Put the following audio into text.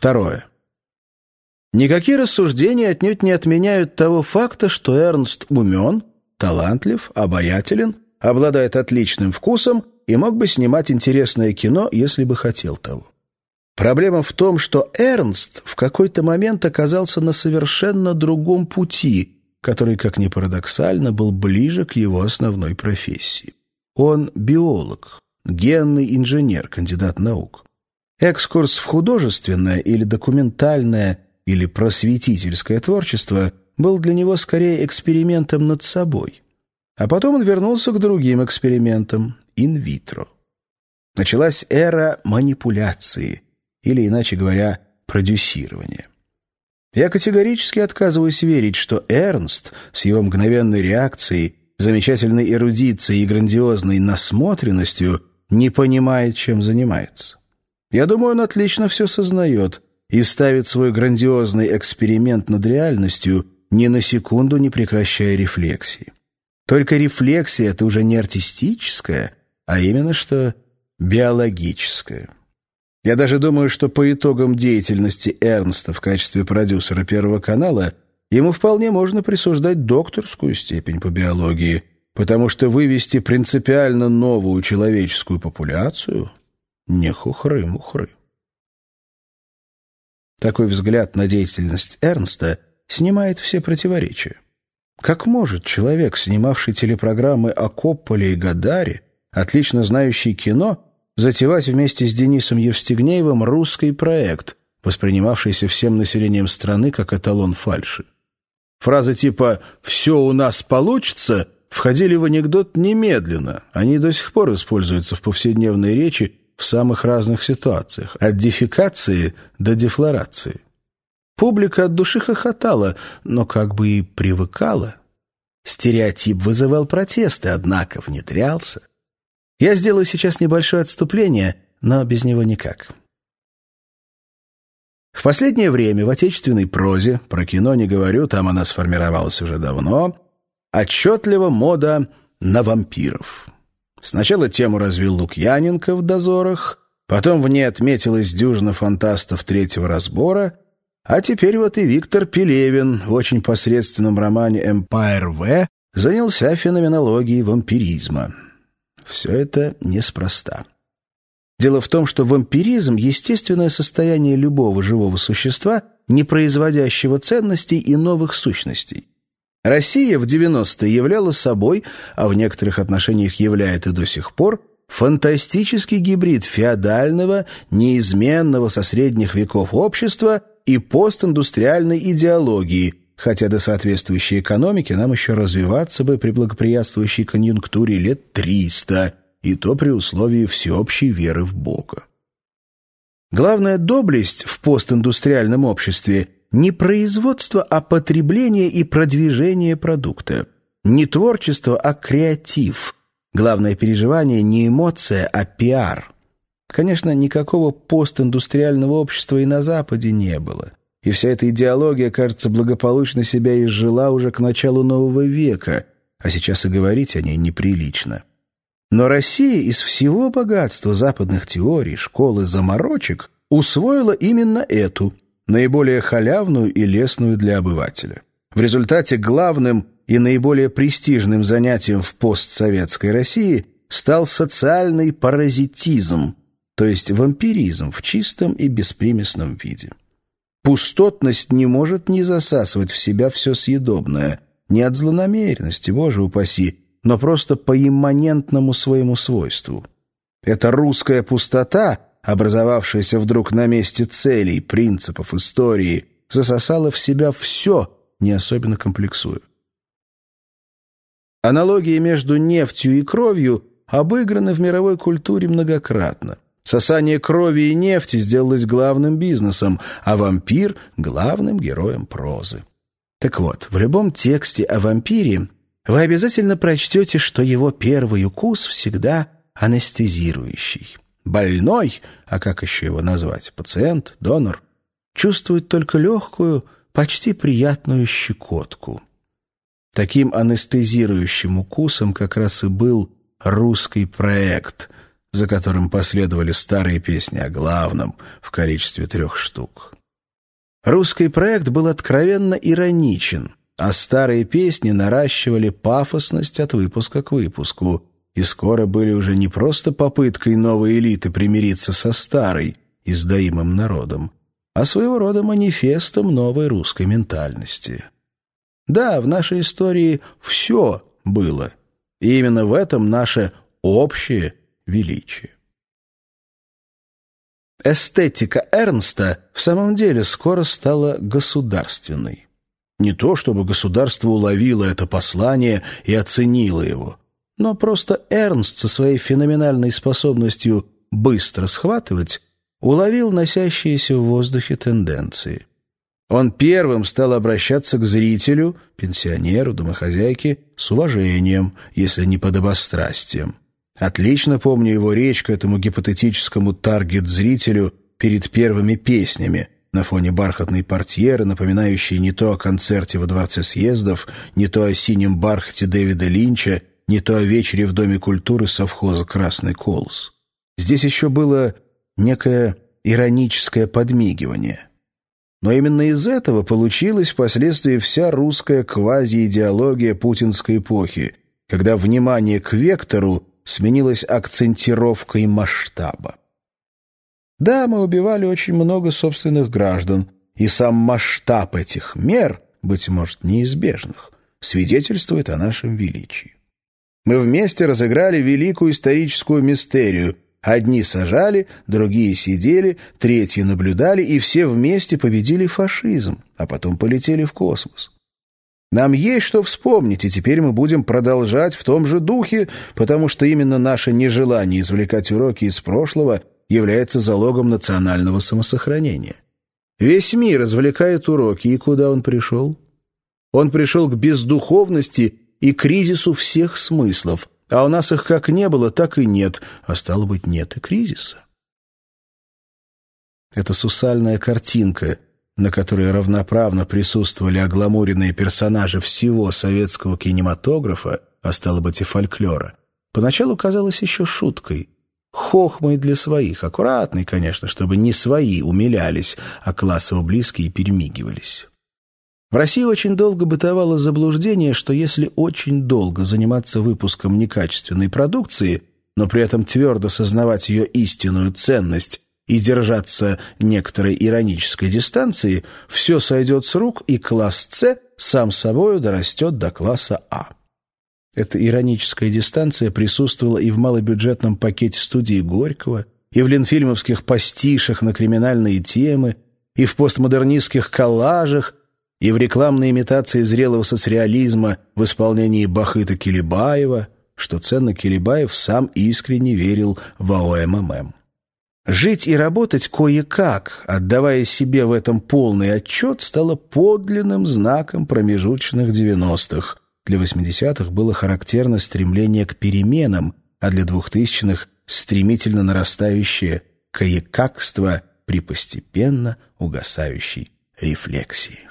Второе. Никакие рассуждения отнюдь не отменяют того факта, что Эрнст умен, талантлив, обаятелен, обладает отличным вкусом и мог бы снимать интересное кино, если бы хотел того. Проблема в том, что Эрнст в какой-то момент оказался на совершенно другом пути, который, как ни парадоксально, был ближе к его основной профессии. Он биолог, генный инженер, кандидат наук. Экскурс в художественное или документальное или просветительское творчество был для него скорее экспериментом над собой. А потом он вернулся к другим экспериментам инвитро. Началась эра манипуляции, или, иначе говоря, продюсирования. Я категорически отказываюсь верить, что Эрнст с его мгновенной реакцией, замечательной эрудицией и грандиозной насмотренностью не понимает, чем занимается. Я думаю, он отлично все сознает и ставит свой грандиозный эксперимент над реальностью, ни на секунду не прекращая рефлексии. Только рефлексия — это уже не артистическая, а именно что биологическая. Я даже думаю, что по итогам деятельности Эрнста в качестве продюсера Первого канала ему вполне можно присуждать докторскую степень по биологии, потому что вывести принципиально новую человеческую популяцию — не хухры-мухры. Такой взгляд на деятельность Эрнста снимает все противоречия. Как может человек, снимавший телепрограммы о Копполе и Гадаре, отлично знающий кино, затевать вместе с Денисом Евстигнеевым русский проект, воспринимавшийся всем населением страны как эталон фальши? Фразы типа «все у нас получится» входили в анекдот немедленно. Они до сих пор используются в повседневной речи в самых разных ситуациях, от дефекации до дефлорации. Публика от души хохотала, но как бы и привыкала. Стереотип вызывал протесты, однако внедрялся. Я сделаю сейчас небольшое отступление, но без него никак. В последнее время в отечественной прозе, про кино не говорю, там она сформировалась уже давно, отчетливо мода на вампиров. Сначала тему развил Лукьяненко в «Дозорах», потом в ней отметилась дюжина фантастов третьего разбора, а теперь вот и Виктор Пелевин в очень посредственном романе «Эмпайр В» занялся феноменологией вампиризма. Все это неспроста. Дело в том, что вампиризм — естественное состояние любого живого существа, не производящего ценностей и новых сущностей. Россия в 90-е являла собой, а в некоторых отношениях являет и до сих пор, фантастический гибрид феодального, неизменного со средних веков общества и постиндустриальной идеологии, хотя до соответствующей экономики нам еще развиваться бы при благоприятствующей конъюнктуре лет 300, и то при условии всеобщей веры в Бога. Главная доблесть в постиндустриальном обществе – не производство, а потребление и продвижение продукта. Не творчество, а креатив. Главное переживание не эмоция, а пиар. Конечно, никакого постиндустриального общества и на Западе не было. И вся эта идеология, кажется, благополучно себя изжила уже к началу нового века, а сейчас и говорить о ней неприлично. Но Россия из всего богатства западных теорий, школы заморочек усвоила именно эту – наиболее халявную и лесную для обывателя. В результате главным и наиболее престижным занятием в постсоветской России стал социальный паразитизм, то есть вампиризм в чистом и беспримесном виде. Пустотность не может не засасывать в себя все съедобное, не от злонамеренности, боже упаси, но просто по имманентному своему свойству. Эта русская пустота — образовавшаяся вдруг на месте целей, принципов, истории, засосала в себя все, не особенно комплексуя. Аналогии между нефтью и кровью обыграны в мировой культуре многократно. Сосание крови и нефти сделалось главным бизнесом, а вампир — главным героем прозы. Так вот, в любом тексте о вампире вы обязательно прочтете, что его первый укус всегда анестезирующий. Больной, а как еще его назвать, пациент, донор, чувствует только легкую, почти приятную щекотку. Таким анестезирующим укусом как раз и был русский проект, за которым последовали старые песни о главном в количестве трех штук. Русский проект был откровенно ироничен, а старые песни наращивали пафосность от выпуска к выпуску, и скоро были уже не просто попыткой новой элиты примириться со старой, издаимым народом, а своего рода манифестом новой русской ментальности. Да, в нашей истории все было, и именно в этом наше общее величие. Эстетика Эрнста в самом деле скоро стала государственной. Не то, чтобы государство уловило это послание и оценило его, но просто Эрнст со своей феноменальной способностью быстро схватывать уловил носящиеся в воздухе тенденции. Он первым стал обращаться к зрителю, пенсионеру, домохозяйке, с уважением, если не подобострастием. Отлично помню его речь к этому гипотетическому таргет-зрителю перед первыми песнями на фоне бархатной портьеры, напоминающей не то о концерте во Дворце съездов, не то о синем бархате Дэвида Линча, не то о вечере в Доме культуры совхоза «Красный колос». Здесь еще было некое ироническое подмигивание. Но именно из этого получилась впоследствии вся русская квази-идеология путинской эпохи, когда внимание к вектору сменилась акцентировкой масштаба. Да, мы убивали очень много собственных граждан, и сам масштаб этих мер, быть может, неизбежных, свидетельствует о нашем величии. Мы вместе разыграли великую историческую мистерию. Одни сажали, другие сидели, третьи наблюдали, и все вместе победили фашизм, а потом полетели в космос. Нам есть что вспомнить, и теперь мы будем продолжать в том же духе, потому что именно наше нежелание извлекать уроки из прошлого является залогом национального самосохранения. Весь мир извлекает уроки, и куда он пришел? Он пришел к бездуховности и кризису всех смыслов, а у нас их как не было, так и нет, а стало быть, нет и кризиса. Это сусальная картинка — на которой равноправно присутствовали огламуренные персонажи всего советского кинематографа, а стало быть и фольклора, поначалу казалось еще шуткой. Хохмой для своих, аккуратной, конечно, чтобы не свои умилялись, а классово близкие перемигивались. В России очень долго бытовало заблуждение, что если очень долго заниматься выпуском некачественной продукции, но при этом твердо сознавать ее истинную ценность и держаться некоторой иронической дистанции, все сойдет с рук, и класс «С» сам собою дорастет до класса «А». Эта ироническая дистанция присутствовала и в малобюджетном пакете студии Горького, и в ленфильмовских пастишах на криминальные темы, и в постмодернистских коллажах, и в рекламной имитации зрелого соцреализма в исполнении Бахыта Килибаева, что ценно Килибаев сам искренне верил в АОММ. Жить и работать кое-как, отдавая себе в этом полный отчет, стало подлинным знаком промежуточных 90-х. Для 80-х было характерно стремление к переменам, а для 2000-х — стремительно нарастающее кое-какство при постепенно угасающей рефлексии.